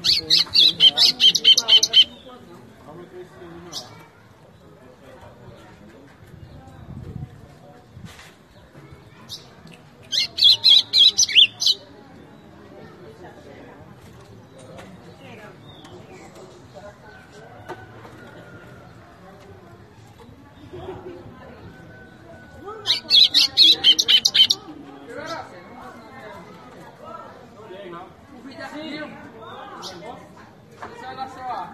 rapaz, Olha só.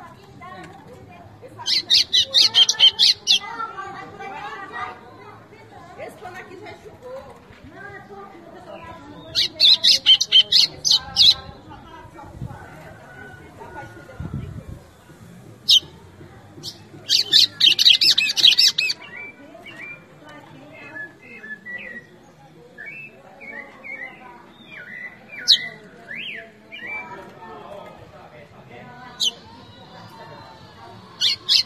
Esse pano aqui já enxugou. Ahí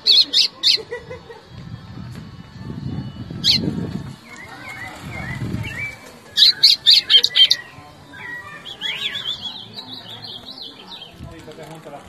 se te junta la.